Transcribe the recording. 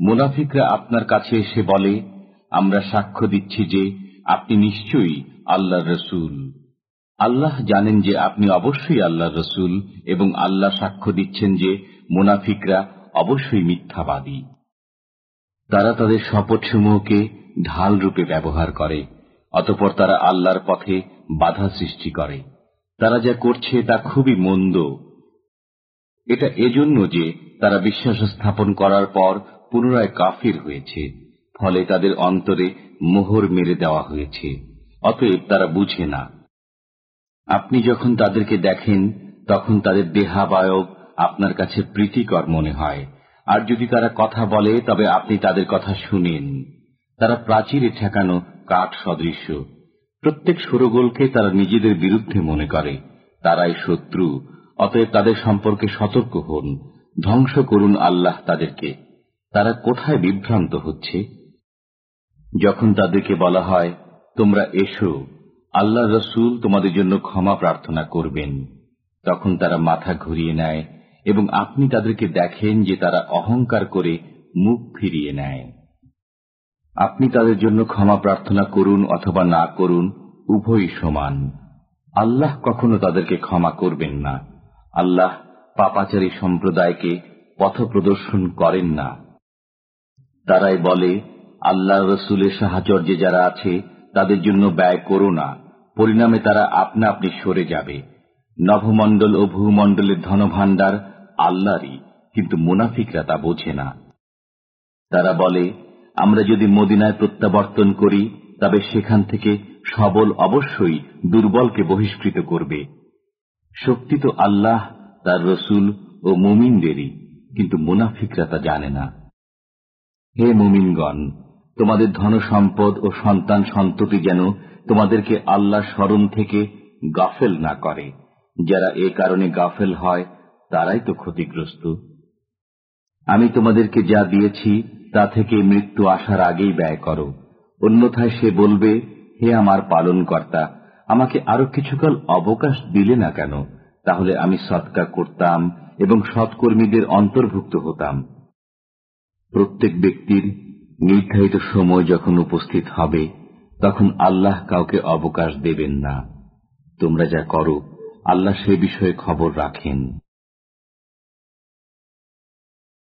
মুনাফিকরা আপনার কাছে এসে বলে, আমরা সাক্ষ্য দিচ্ছি যে আপনি নিশ্চয়ই আল্লাহ রসুল। আল্লাহ জানেন যে আপনি অবশ্যই আল্লাহ রসুল এবং আল্লাহ সাক্ষ্য দিচ্ছেন যে মুনাফিকরা অবশ্যই মিথ্যাবাদী। তারা তাদের শপথসমূহকে ঢাল রূপে ব্যবহার করে, অতপর তারা আল্লাহর পথে বাধা সৃষ্টি করে। তারা যা করছে তা খুবই মন্দ। এটা এজন্য যে তারা বিশ্বাস স্থাপন করার পর পুনরায় কাফির হয়েছে, ফলে তাদের অন্তরে মোহর মেরে দেওয়া হয়েছে, অতএব তারা বুঝে না। আপনি যখন তাদেরকে দেখেন, তখন তাদের দেহাবায়ব আপনার কাছে প্রীতিকর মনে হয়। আর যদি তারা কথা বলে, তবে আপনি তাদের কথা শুনেন। তারা প্রাচীরে ঠেকানো কাঠ সদৃশ্য প্রত্যেক সুরগোলকে তারা নিজেদের বিরুদ্ধে মনে করে। তারাই শত্রু। অতএব তাদের সম্পর্কে সতর্ক হন। ধ্বংস করুন আল্লাহ তাদেরকে। তারা কোথায় বিভ্রান্ত হচ্ছে? যখন তাদেরকে বলা হয়, তোমরা এসো, আল্লাহ রসুল তোমাদের জন্য ক্ষমা প্রার্থনা করবেন। তখন তারা মাথা ঘুরিয়ে নেয় এবং আপনি তাদেরকে দেখেন যে তারা অহংকার করে মুখ ফিরিয়ে নেয়। আপনি তাদের জন্য ক্ষমা প্রার্থনা করুন অথবা না করুন, উভয়ই সমান। আল্লাহ কখনো তাদেরকে ক্ষমা করবেন না। আল্লাহ পাপাচারী সম্প্রদায়কে পথ প্রদর্শন করেন না। তারাই বলে আল্লাহ রসুলের সাহাচর্যে যারা আছে, তাদের জন্য ব্যয় করো না। পরিণামে তারা আপনা আপনি সরে যাবে। নভমণ্ডল ও ভূমণ্ডলের ধনভাণ্ডার আল্লাহরই, কিন্তু মুনাফিকরা তা বোঝে না। তারা বলে, আমরা যদি মদিনায় প্রত্যাবর্তন করি, তবে সেখান থেকে সবল অবশ্যই দুর্বলকে বহিষ্কৃত করবে। শক্তি তো আল্লাহ, তার রসুল ও মুমিনদেরই, কিন্তু মুনাফিকরা তা জানে না। হে মুমিনগণ, তোমাদের ধন সম্পদ ও সন্তান সন্ততি যেন তোমাদেরকে আল্লাহ স্মরণ থেকে গাফেল না করে। যারা এ কারণে গাফেল হয়, তারাই তো ক্ষতিগ্রস্ত। আমি তোমাদেরকে যা দিয়েছি, তা থেকে মৃত্যু আসার আগেই ব্যয় করো। অন্যথায় সে বলবে, হে আমার পালন কর্তা আমাকে আরও কিছুকাল অবকাশ দিলে না কেন? তাহলে আমি সৎকা করতাম এবং সৎকর্মীদের অন্তর্ভুক্ত হতাম। প্রত্যেক ব্যক্তির নির্ধারিত সময় যখন উপস্থিত হবে, তখন আল্লাহ কাউকে অবকাশ দেবেন না। তোমরা যা করো, আল্লাহ সে বিষয়ে খবর রাখেন।